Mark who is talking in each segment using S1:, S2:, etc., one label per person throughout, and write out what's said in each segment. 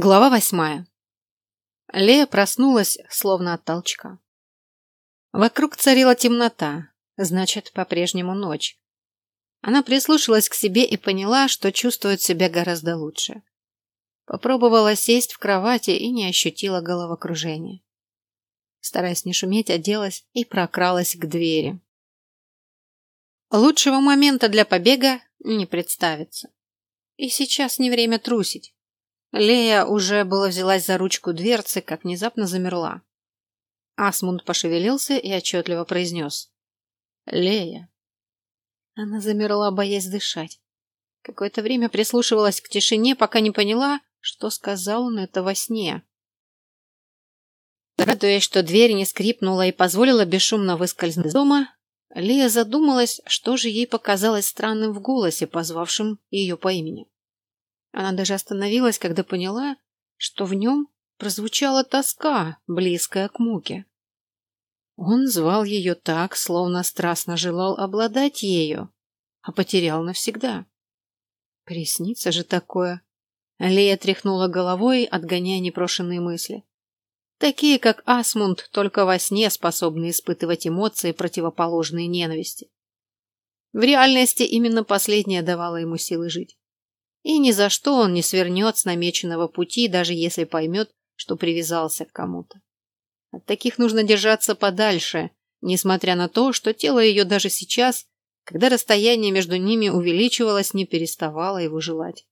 S1: Глава восьмая. Лея проснулась, словно от толчка. Вокруг царила темнота, значит, по-прежнему ночь. Она прислушалась к себе и поняла, что чувствует себя гораздо лучше. Попробовала сесть в кровати и не ощутила головокружения. Стараясь не шуметь, оделась и прокралась к двери. Лучшего момента для побега не представится. И сейчас не время трусить. Лея уже было взялась за ручку дверцы, как внезапно замерла. Асмунд пошевелился и отчетливо произнес. «Лея». Она замерла, боясь дышать. Какое-то время прислушивалась к тишине, пока не поняла, что сказал он это во сне. Радуясь, что дверь не скрипнула и позволила бесшумно выскользнуть из дома, Лея задумалась, что же ей показалось странным в голосе, позвавшим ее по имени. Она даже остановилась, когда поняла, что в нем прозвучала тоска, близкая к муке. Он звал ее так, словно страстно желал обладать ею, а потерял навсегда. Приснится же такое. Лея тряхнула головой, отгоняя непрошенные мысли. Такие, как Асмунд, только во сне способны испытывать эмоции, противоположные ненависти. В реальности именно последняя давала ему силы жить. И ни за что он не свернет с намеченного пути, даже если поймет, что привязался к кому-то. От таких нужно держаться подальше, несмотря на то, что тело ее даже сейчас, когда расстояние между ними увеличивалось, не переставало его желать.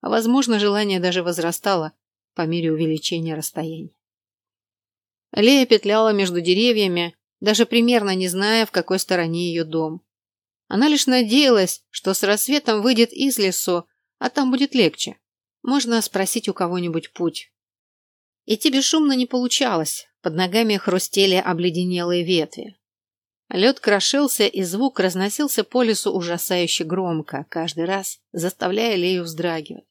S1: А возможно, желание даже возрастало по мере увеличения расстояния. Лея петляла между деревьями, даже примерно не зная, в какой стороне ее дом. Она лишь надеялась, что с рассветом выйдет из лесу, а там будет легче. Можно спросить у кого-нибудь путь. Идти бесшумно не получалось. Под ногами хрустели обледенелые ветви. Лед крошился, и звук разносился по лесу ужасающе громко, каждый раз заставляя Лею вздрагивать.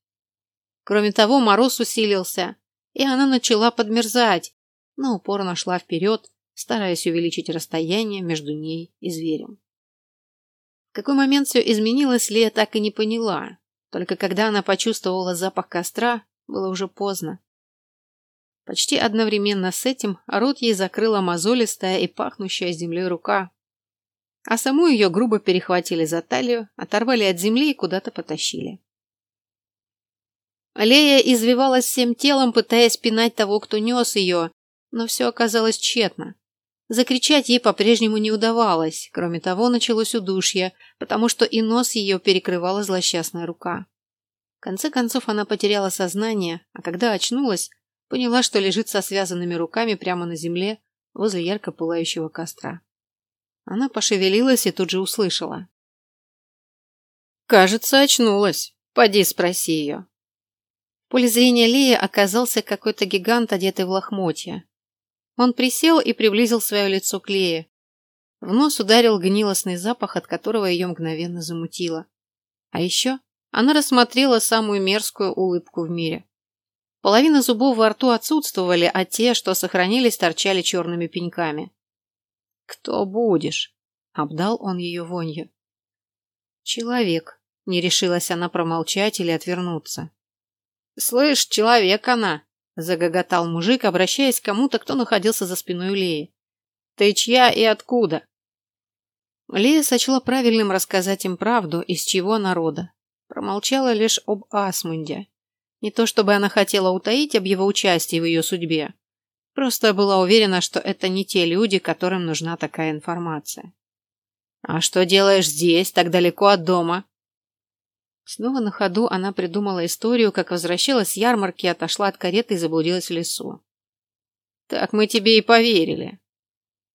S1: Кроме того, мороз усилился, и она начала подмерзать, но упорно шла вперед, стараясь увеличить расстояние между ней и зверем. В какой момент все изменилось, Лея так и не поняла. Только когда она почувствовала запах костра, было уже поздно. Почти одновременно с этим рот ей закрыла мозолистая и пахнущая землей рука. А саму ее грубо перехватили за талию, оторвали от земли и куда-то потащили. Лея извивалась всем телом, пытаясь пинать того, кто нес ее, но все оказалось тщетно. Закричать ей по-прежнему не удавалось. Кроме того, началось удушье, потому что и нос ее перекрывала злосчастная рука. В конце концов она потеряла сознание, а когда очнулась, поняла, что лежит со связанными руками прямо на земле возле ярко пылающего костра. Она пошевелилась и тут же услышала. «Кажется, очнулась. Поди спроси ее». В поле зрения Леи оказался какой-то гигант, одетый в лохмотья. Он присел и приблизил свое лицо к Лее. В нос ударил гнилостный запах, от которого ее мгновенно замутило. А еще она рассмотрела самую мерзкую улыбку в мире. Половина зубов во рту отсутствовали, а те, что сохранились, торчали черными пеньками. «Кто будешь?» — обдал он ее вонью. «Человек», — не решилась она промолчать или отвернуться. «Слышь, человек она!» Загоготал мужик, обращаясь к кому-то, кто находился за спиной Леи. «Ты чья и откуда?» Лея сочла правильным рассказать им правду, из чего народа. Промолчала лишь об Асмунде. Не то чтобы она хотела утаить об его участии в ее судьбе. Просто была уверена, что это не те люди, которым нужна такая информация. «А что делаешь здесь, так далеко от дома?» Снова на ходу она придумала историю, как возвращалась с ярмарки, отошла от кареты и заблудилась в лесу. «Так мы тебе и поверили».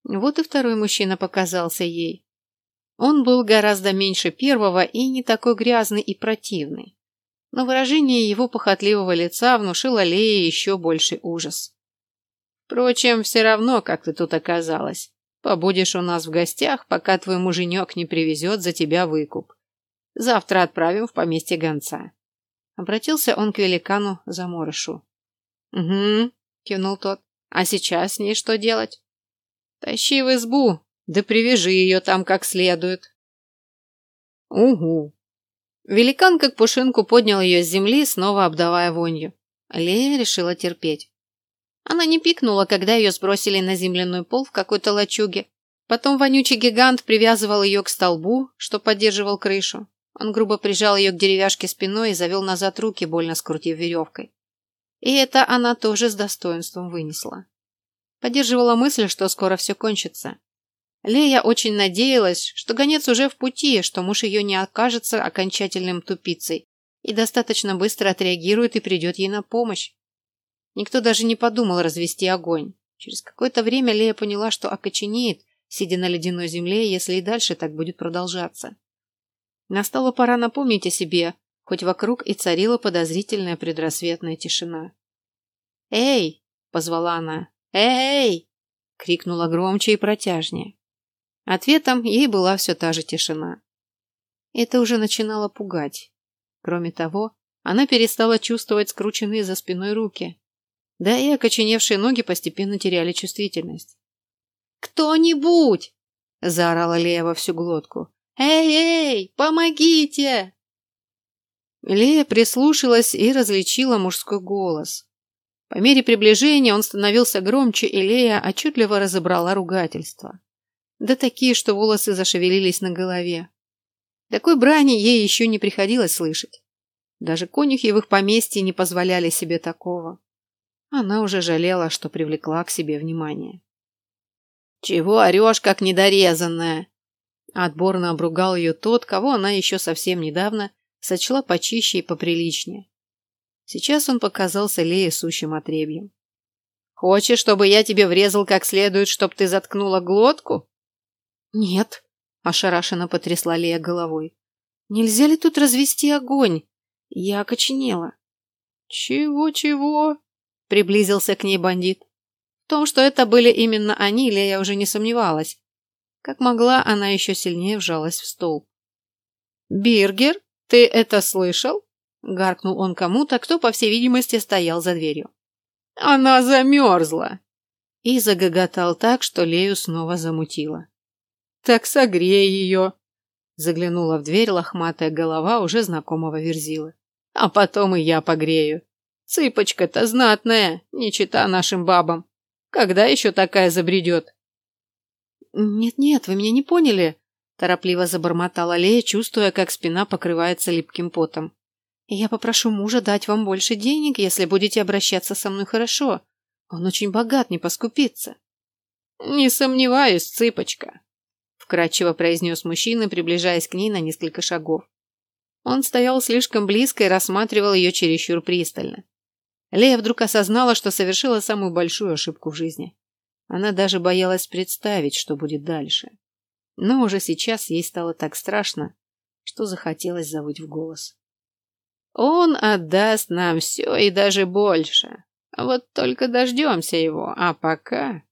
S1: Вот и второй мужчина показался ей. Он был гораздо меньше первого и не такой грязный и противный. Но выражение его похотливого лица внушило Лее еще больший ужас. «Впрочем, все равно, как ты тут оказалась. Побудешь у нас в гостях, пока твой муженек не привезет за тебя выкуп. Завтра отправим в поместье гонца. Обратился он к великану заморышу. Угу, кивнул тот. А сейчас с ней что делать? Тащи в избу, да привяжи ее там как следует. Угу. Великан как пушинку поднял ее с земли, снова обдавая вонью. Лея решила терпеть. Она не пикнула, когда ее сбросили на земляной пол в какой-то лачуге. Потом вонючий гигант привязывал ее к столбу, что поддерживал крышу. Он грубо прижал ее к деревяшке спиной и завел назад руки, больно скрутив веревкой. И это она тоже с достоинством вынесла. Поддерживала мысль, что скоро все кончится. Лея очень надеялась, что гонец уже в пути, что муж ее не окажется окончательным тупицей и достаточно быстро отреагирует и придет ей на помощь. Никто даже не подумал развести огонь. Через какое-то время Лея поняла, что окоченеет, сидя на ледяной земле, если и дальше так будет продолжаться. Настала пора напомнить о себе, хоть вокруг и царила подозрительная предрассветная тишина. «Эй!» — позвала она. «Эй!» — крикнула громче и протяжнее. Ответом ей была все та же тишина. Это уже начинало пугать. Кроме того, она перестала чувствовать скрученные за спиной руки. Да и окоченевшие ноги постепенно теряли чувствительность. «Кто-нибудь!» – заорала Лея во всю глотку. «Эй, эй, помогите!» Лея прислушалась и различила мужской голос. По мере приближения он становился громче, и Лея отчетливо разобрала ругательство да такие, что волосы зашевелились на голове. Такой брани ей еще не приходилось слышать. Даже конюхи в их поместье не позволяли себе такого. Она уже жалела, что привлекла к себе внимание. «Чего орешь, как недорезанная?» Отборно обругал ее тот, кого она еще совсем недавно сочла почище и поприличнее. Сейчас он показался Лее сущим отребьем. «Хочешь, чтобы я тебе врезал как следует, чтоб ты заткнула глотку?» «Нет», – ошарашенно потрясла Лея головой. «Нельзя ли тут развести огонь?» Я окоченела. «Чего-чего?» – приблизился к ней бандит. В том, что это были именно они, Лея уже не сомневалась. Как могла, она еще сильнее вжалась в стол. «Биргер, ты это слышал?» – гаркнул он кому-то, кто, по всей видимости, стоял за дверью. «Она замерзла!» И загоготал так, что Лею снова замутило. Так согрей ее. Заглянула в дверь лохматая голова уже знакомого верзилы. А потом и я погрею. Цыпочка-то знатная, не чита нашим бабам. Когда еще такая забредет? Нет-нет, вы меня не поняли, торопливо забормотала Лея, чувствуя, как спина покрывается липким потом. Я попрошу мужа дать вам больше денег, если будете обращаться со мной хорошо. Он очень богат, не поскупится. Не сомневаюсь, цыпочка, вкрадчиво произнес мужчина, приближаясь к ней на несколько шагов. Он стоял слишком близко и рассматривал ее чересчур пристально. Лея вдруг осознала, что совершила самую большую ошибку в жизни. Она даже боялась представить, что будет дальше. Но уже сейчас ей стало так страшно, что захотелось завыть в голос. «Он отдаст нам все и даже больше. Вот только дождемся его, а пока...»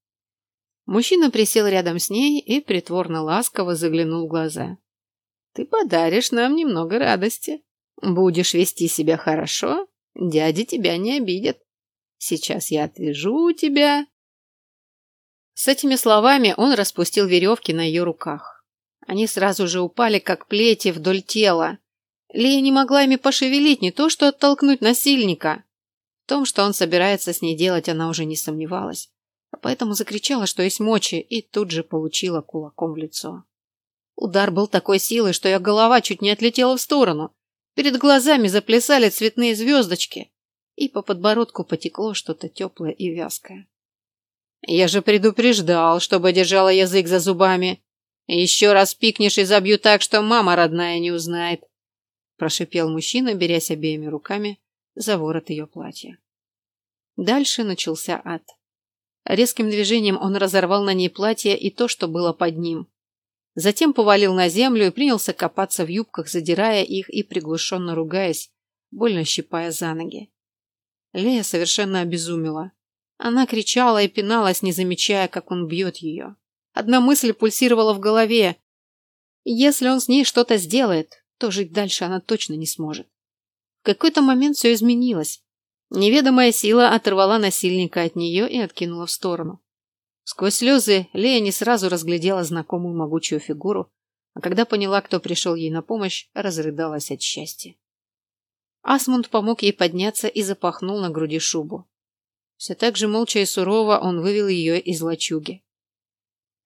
S1: Мужчина присел рядом с ней и притворно ласково заглянул в глаза. «Ты подаришь нам немного радости. Будешь вести себя хорошо, дяди тебя не обидят. Сейчас я отвяжу тебя». С этими словами он распустил веревки на ее руках. Они сразу же упали, как плети, вдоль тела. Лия не могла ими пошевелить, не то что оттолкнуть насильника. В том, что он собирается с ней делать, она уже не сомневалась а поэтому закричала, что есть мочи, и тут же получила кулаком в лицо. Удар был такой силы, что ее голова чуть не отлетела в сторону. Перед глазами заплясали цветные звездочки, и по подбородку потекло что-то теплое и вязкое. «Я же предупреждал, чтобы держала язык за зубами. Еще раз пикнешь и забью так, что мама родная не узнает», прошипел мужчина, берясь обеими руками за ворот ее платья. Дальше начался ад. Резким движением он разорвал на ней платье и то, что было под ним. Затем повалил на землю и принялся копаться в юбках, задирая их и приглушенно ругаясь, больно щипая за ноги. Лея совершенно обезумела. Она кричала и пиналась, не замечая, как он бьет ее. Одна мысль пульсировала в голове. Если он с ней что-то сделает, то жить дальше она точно не сможет. В какой-то момент все изменилось. Неведомая сила оторвала насильника от нее и откинула в сторону. Сквозь слезы Лея не сразу разглядела знакомую могучую фигуру, а когда поняла, кто пришел ей на помощь, разрыдалась от счастья. Асмунд помог ей подняться и запахнул на груди шубу. Все так же молча и сурово он вывел ее из лачуги.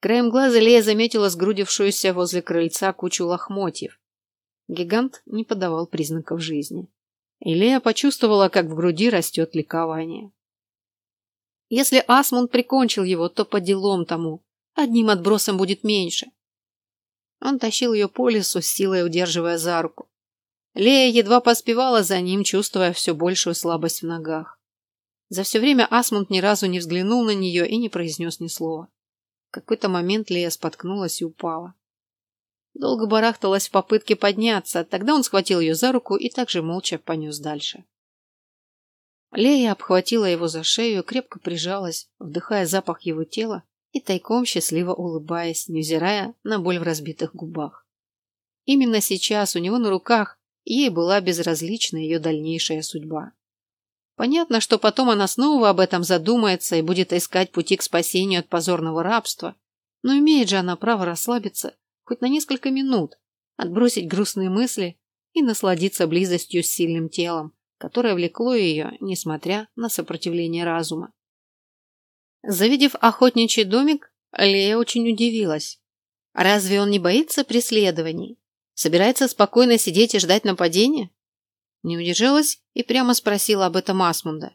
S1: Краем глаза Лея заметила сгрудившуюся возле крыльца кучу лохмотьев. Гигант не подавал признаков жизни. И Лея почувствовала, как в груди растет ликование. Если Асмунд прикончил его, то по делам тому. Одним отбросом будет меньше. Он тащил ее по лесу, силой удерживая за руку. Лея едва поспевала за ним, чувствуя все большую слабость в ногах. За все время Асмунд ни разу не взглянул на нее и не произнес ни слова. В какой-то момент Лея споткнулась и упала. Долго барахталась в попытке подняться, тогда он схватил ее за руку и также молча понес дальше. Лея обхватила его за шею, крепко прижалась, вдыхая запах его тела и тайком счастливо улыбаясь, невзирая на боль в разбитых губах. Именно сейчас у него на руках ей была безразлична ее дальнейшая судьба. Понятно, что потом она снова об этом задумается и будет искать пути к спасению от позорного рабства, но имеет же она право расслабиться хоть на несколько минут, отбросить грустные мысли и насладиться близостью с сильным телом, которое влекло ее, несмотря на сопротивление разума. Завидев охотничий домик, Лея очень удивилась. Разве он не боится преследований? Собирается спокойно сидеть и ждать нападения? Не удержалась и прямо спросила об этом Асмунда.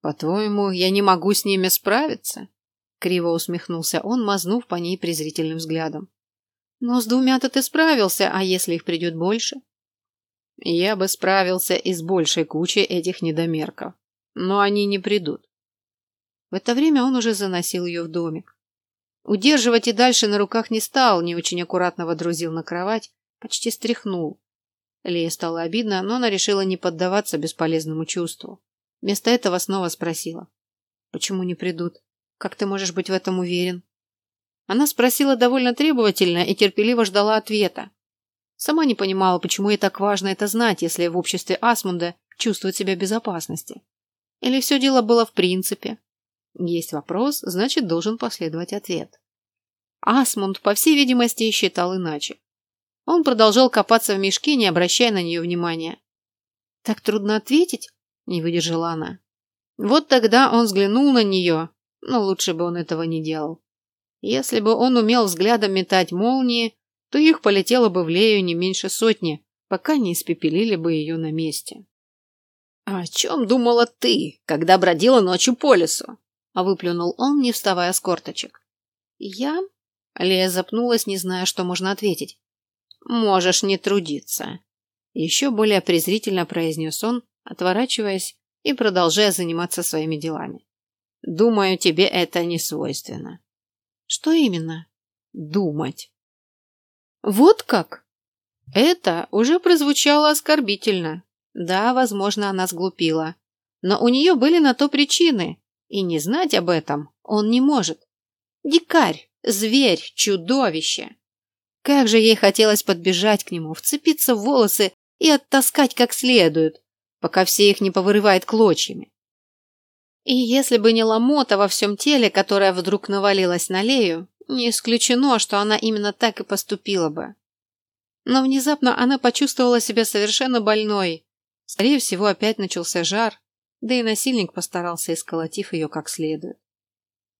S1: «По-твоему, я не могу с ними справиться?» Криво усмехнулся он, мазнув по ней презрительным взглядом. «Но с двумя-то ты справился, а если их придет больше?» «Я бы справился и с большей кучей этих недомерков, но они не придут. В это время он уже заносил ее в домик. Удерживать и дальше на руках не стал, не очень аккуратно водрузил на кровать, почти стряхнул. Лее стало обидно, но она решила не поддаваться бесполезному чувству. Вместо этого снова спросила. «Почему не придут? Как ты можешь быть в этом уверен?» Она спросила довольно требовательно и терпеливо ждала ответа. Сама не понимала, почему ей так важно это знать, если в обществе Асмунда чувствует себя в безопасности. Или все дело было в принципе. Есть вопрос, значит, должен последовать ответ. Асмунд, по всей видимости, считал иначе. Он продолжал копаться в мешке, не обращая на нее внимания. «Так трудно ответить?» – не выдержала она. Вот тогда он взглянул на нее, но лучше бы он этого не делал. Если бы он умел взглядом метать молнии, то их полетело бы в Лею не меньше сотни, пока не испепелили бы ее на месте. «А о чем думала ты, когда бродила ночью по лесу?» а выплюнул он, не вставая с корточек. «Я?» Лея запнулась, не зная, что можно ответить. «Можешь не трудиться», — еще более презрительно произнес он, отворачиваясь и продолжая заниматься своими делами. «Думаю, тебе это не свойственно». «Что именно?» «Думать». «Вот как?» Это уже прозвучало оскорбительно. Да, возможно, она сглупила. Но у нее были на то причины, и не знать об этом он не может. Дикарь, зверь, чудовище. Как же ей хотелось подбежать к нему, вцепиться в волосы и оттаскать как следует, пока все их не повырывает клочьями. И если бы не ломота во всем теле, которая вдруг навалилась на Лею, не исключено, что она именно так и поступила бы. Но внезапно она почувствовала себя совершенно больной. Скорее всего, опять начался жар, да и насильник постарался, исколотив ее как следует.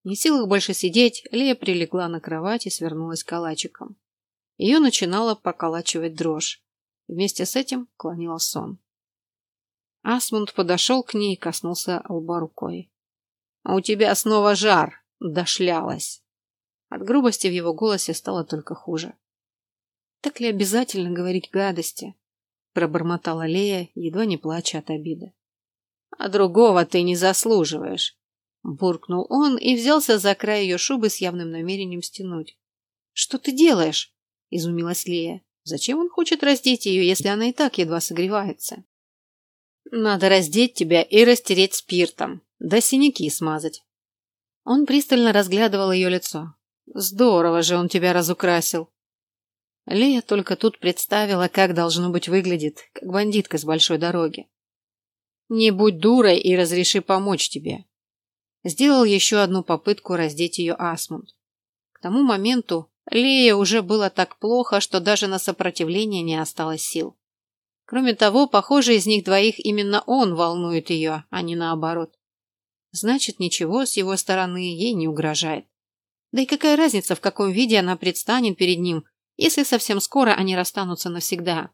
S1: Не в силах больше сидеть, Лея прилегла на кровать и свернулась калачиком. Ее начинала поколачивать дрожь. Вместе с этим клонила сон. Асмунд подошел к ней и коснулся лба рукой. «А у тебя снова жар!» – дошлялась. От грубости в его голосе стало только хуже. «Так ли обязательно говорить гадости?» – пробормотала Лея, едва не плача от обиды а другого ты не заслуживаешь. Буркнул он и взялся за край ее шубы с явным намерением стянуть. «Что ты делаешь?» – изумилась Лея. «Зачем он хочет раздеть ее, если она и так едва согревается?» «Надо раздеть тебя и растереть спиртом, да синяки смазать». Он пристально разглядывал ее лицо. «Здорово же он тебя разукрасил!» Лея только тут представила, как должно быть выглядит, как бандитка с большой дороги. Не будь дурой и разреши помочь тебе. Сделал еще одну попытку раздеть ее Асмунд. К тому моменту Лея уже было так плохо, что даже на сопротивление не осталось сил. Кроме того, похоже, из них двоих именно он волнует ее, а не наоборот. Значит, ничего с его стороны ей не угрожает. Да и какая разница, в каком виде она предстанет перед ним, если совсем скоро они расстанутся навсегда.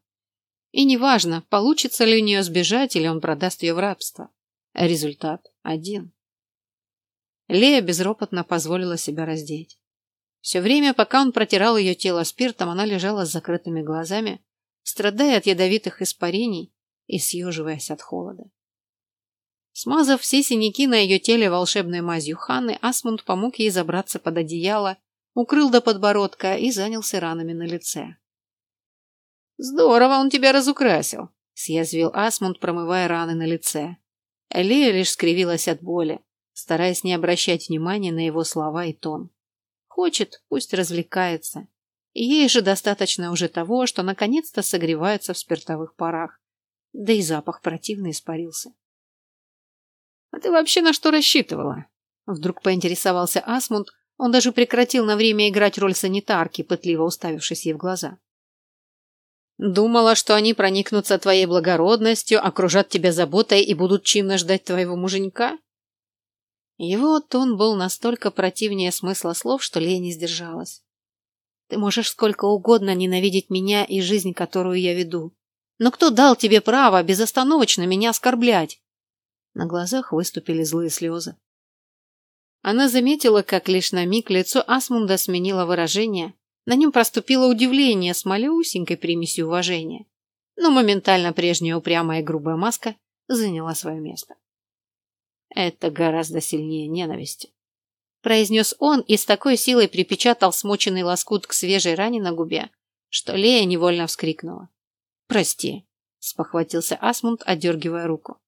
S1: И неважно, получится ли у нее сбежать или он продаст ее в рабство. Результат один. Лея безропотно позволила себя раздеть. Все время, пока он протирал ее тело спиртом, она лежала с закрытыми глазами, страдая от ядовитых испарений и съеживаясь от холода. Смазав все синяки на ее теле волшебной мазью Ханны, Асмунд помог ей забраться под одеяло, укрыл до подбородка и занялся ранами на лице. «Здорово он тебя разукрасил», — съязвил Асмунд, промывая раны на лице. Элия лишь скривилась от боли, стараясь не обращать внимания на его слова и тон. Хочет, пусть развлекается. Ей же достаточно уже того, что наконец-то согревается в спиртовых парах. Да и запах противный испарился. «А ты вообще на что рассчитывала?» Вдруг поинтересовался Асмунд, он даже прекратил на время играть роль санитарки, пытливо уставившись ей в глаза. Думала, что они проникнутся твоей благородностью, окружат тебя заботой и будут чинно ждать твоего муженька? Его тон был настолько противнее смысла слов, что Лея не сдержалась. Ты можешь сколько угодно ненавидеть меня и жизнь, которую я веду. Но кто дал тебе право безостановочно меня оскорблять? На глазах выступили злые слезы. Она заметила, как лишь на миг лицо Асмунда сменило выражение, на нем проступило удивление с малюсенькой примесью уважения. Но моментально прежняя упрямая и грубая маска заняла свое место. Это гораздо сильнее ненависти. Произнес он и с такой силой припечатал смоченный лоскут к свежей ране на губе, что Лея невольно вскрикнула. «Прости», — спохватился Асмунд, отдергивая руку.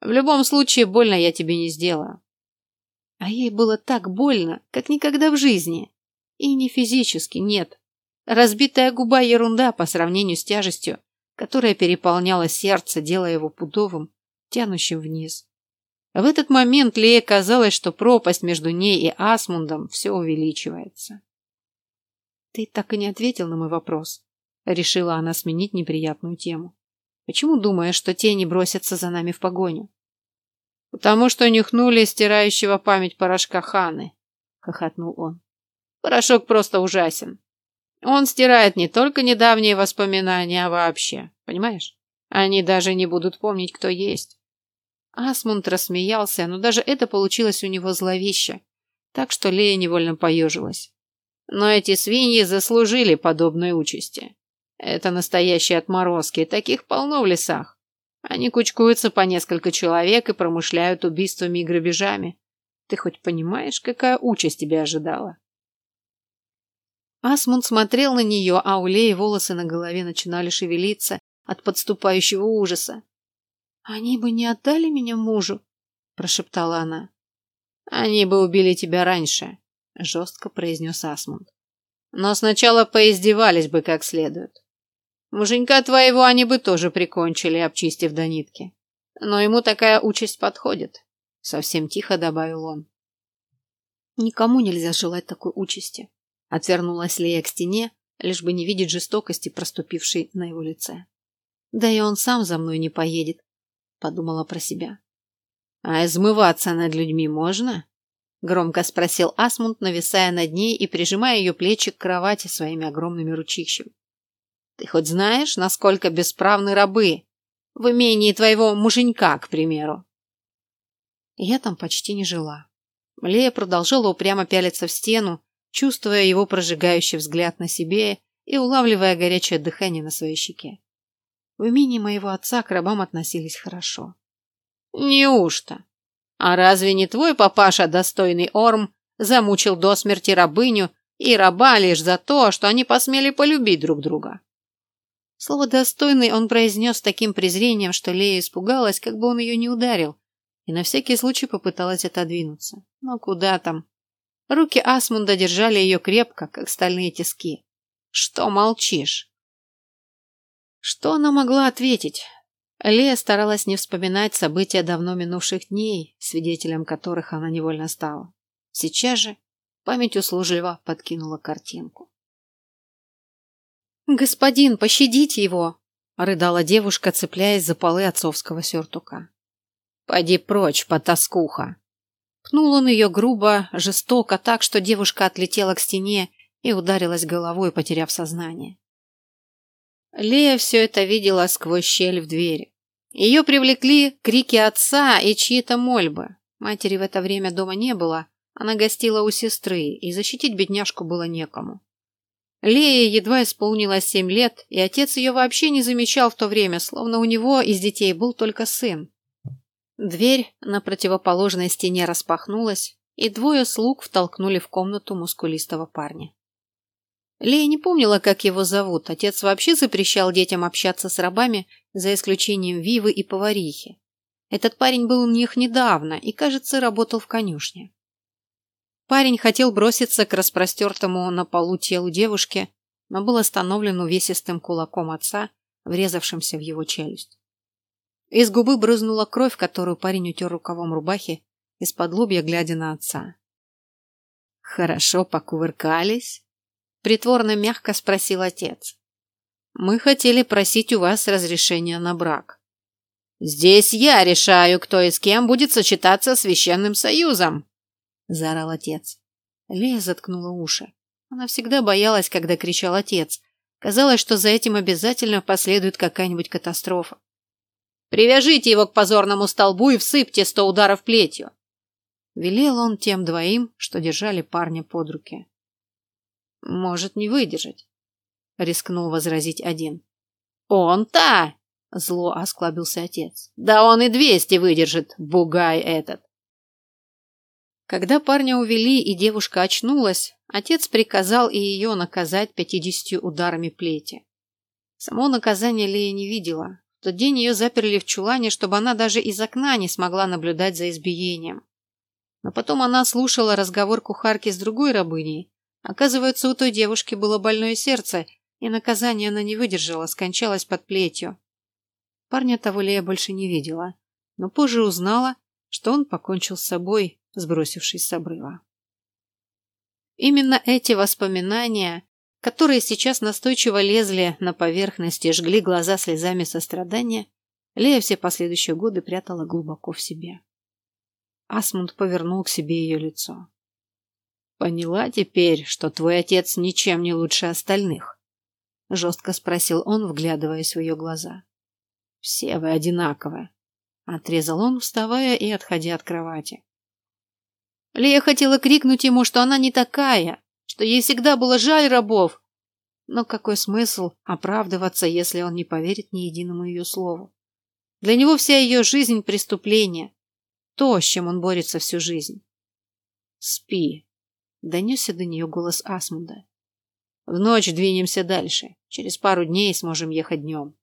S1: «В любом случае, больно я тебе не сделаю». А ей было так больно, как никогда в жизни. И не физически, нет. Разбитая губа – ерунда по сравнению с тяжестью, которая переполняла сердце, делая его пудовым, тянущим вниз. В этот момент Лее казалось, что пропасть между ней и Асмундом все увеличивается. «Ты так и не ответил на мой вопрос», — решила она сменить неприятную тему. «Почему думаешь, что тени бросятся за нами в погоню?» «Потому что нюхнули стирающего память порошка Ханы», — хохотнул он. Порошок просто ужасен. Он стирает не только недавние воспоминания, а вообще. Понимаешь? Они даже не будут помнить, кто есть. Асмунд рассмеялся, но даже это получилось у него зловеще, так что Лея невольно поежилась. Но эти свиньи заслужили подобной участи. Это настоящие отморозки, таких полно в лесах. Они кучкуются по несколько человек и промышляют убийствами и грабежами. Ты хоть понимаешь, какая участь тебя ожидала? Асмунд смотрел на нее, а у Леи волосы на голове начинали шевелиться от подступающего ужаса. «Они бы не отдали меня мужу», – прошептала она. «Они бы убили тебя раньше», – жестко произнес Асмунд. «Но сначала поиздевались бы как следует. Муженька твоего они бы тоже прикончили, обчистив до нитки. Но ему такая участь подходит», – совсем тихо добавил он. «Никому нельзя желать такой участи», Отвернулась Лея к стене, лишь бы не видеть жестокости, проступившей на его лице. Да и он сам за мной не поедет, подумала про себя. А измываться над людьми можно? Громко спросил Асмунд, нависая над ней и прижимая ее плечи к кровати своими огромными ручищами. Ты хоть знаешь, насколько бесправны рабы? В имении твоего муженька, к примеру. Я там почти не жила. Лея продолжала упрямо пялиться в стену, чувствуя его прожигающий взгляд на себе и улавливая горячее дыхание на своей щеке. В имении моего отца к рабам относились хорошо. Неужто? А разве не твой папаша, достойный Орм, замучил до смерти рабыню и раба лишь за то, что они посмели полюбить друг друга? Слово «достойный» он произнес таким презрением, что Лея испугалась, как бы он ее не ударил, и на всякий случай попыталась отодвинуться. Но куда там? Руки Асмунда держали ее крепко, как стальные тиски. «Что молчишь?» Что она могла ответить? Лея старалась не вспоминать события давно минувших дней, свидетелем которых она невольно стала. Сейчас же память услужливо подкинула картинку. «Господин, пощадите его!» рыдала девушка, цепляясь за полы отцовского сюртука. «Поди прочь, потаскуха!» Пнул он ее грубо, жестоко, так, что девушка отлетела к стене и ударилась головой, потеряв сознание. Лея все это видела сквозь щель в двери. Ее привлекли крики отца и чьи-то мольбы. Матери в это время дома не было, она гостила у сестры, и защитить бедняжку было некому. Лее едва исполнилось семь лет, и отец ее вообще не замечал в то время, словно у него из детей был только сын. Дверь на противоположной стене распахнулась, и двое слуг втолкнули в комнату мускулистого парня. Лея не помнила, как его зовут. Отец вообще запрещал детям общаться с рабами, за исключением Вивы и поварихи. Этот парень был у них недавно и, кажется, работал в конюшне. Парень хотел броситься к распростертому на полу телу девушки, но был остановлен увесистым кулаком отца, врезавшимся в его челюсть. Из губы брызнула кровь, которую парень утер рукавом рубахи, из-под лобья глядя на отца. «Хорошо покувыркались?» — притворно мягко спросил отец. «Мы хотели просить у вас разрешения на брак». «Здесь я решаю, кто и с кем будет сочетаться священным союзом!» — заорал отец. Лея заткнула уши. Она всегда боялась, когда кричал отец. Казалось, что за этим обязательно последует какая-нибудь катастрофа. Привяжите его к позорному столбу и всыпьте сто ударов плетью. Велел он тем двоим, что держали парня под руки. Может не выдержать, рискнул возразить один. Он-то! Зло осклабился отец. Да он и двести выдержит, бугай этот. Когда парня увели и девушка очнулась, отец приказал и ее наказать пятидесятью ударами плети. Само наказание Лея не видела, в тот день ее заперли в чулане, чтобы она даже из окна не смогла наблюдать за избиением. Но потом она слушала разговор кухарки с другой рабыней. Оказывается, у той девушки было больное сердце, и наказание она не выдержала, скончалась под плетью. Парня того Лея больше не видела, но позже узнала, что он покончил с собой, сбросившись с обрыва. Именно эти воспоминания которые сейчас настойчиво лезли на поверхность и жгли глаза слезами сострадания, Лея все последующие годы прятала глубоко в себе. Асмунд повернул к себе ее лицо. «Поняла теперь, что твой отец ничем не лучше остальных?» — жестко спросил он, вглядываясь в ее глаза. «Все вы одинаковые», — отрезал он, вставая и отходя от кровати. Лея хотела крикнуть ему, что она не такая, что ей всегда было жаль рабов. Но какой смысл оправдываться, если он не поверит ни единому ее слову? Для него вся ее жизнь – преступление. То, с чем он борется всю жизнь. «Спи», – донесся до нее голос Асмунда. «В ночь двинемся дальше. Через пару дней сможем ехать днем».